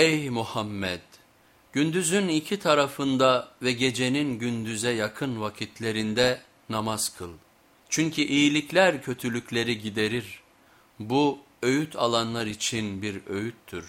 Ey Muhammed! Gündüzün iki tarafında ve gecenin gündüze yakın vakitlerinde namaz kıl. Çünkü iyilikler kötülükleri giderir. Bu öğüt alanlar için bir öğüttür.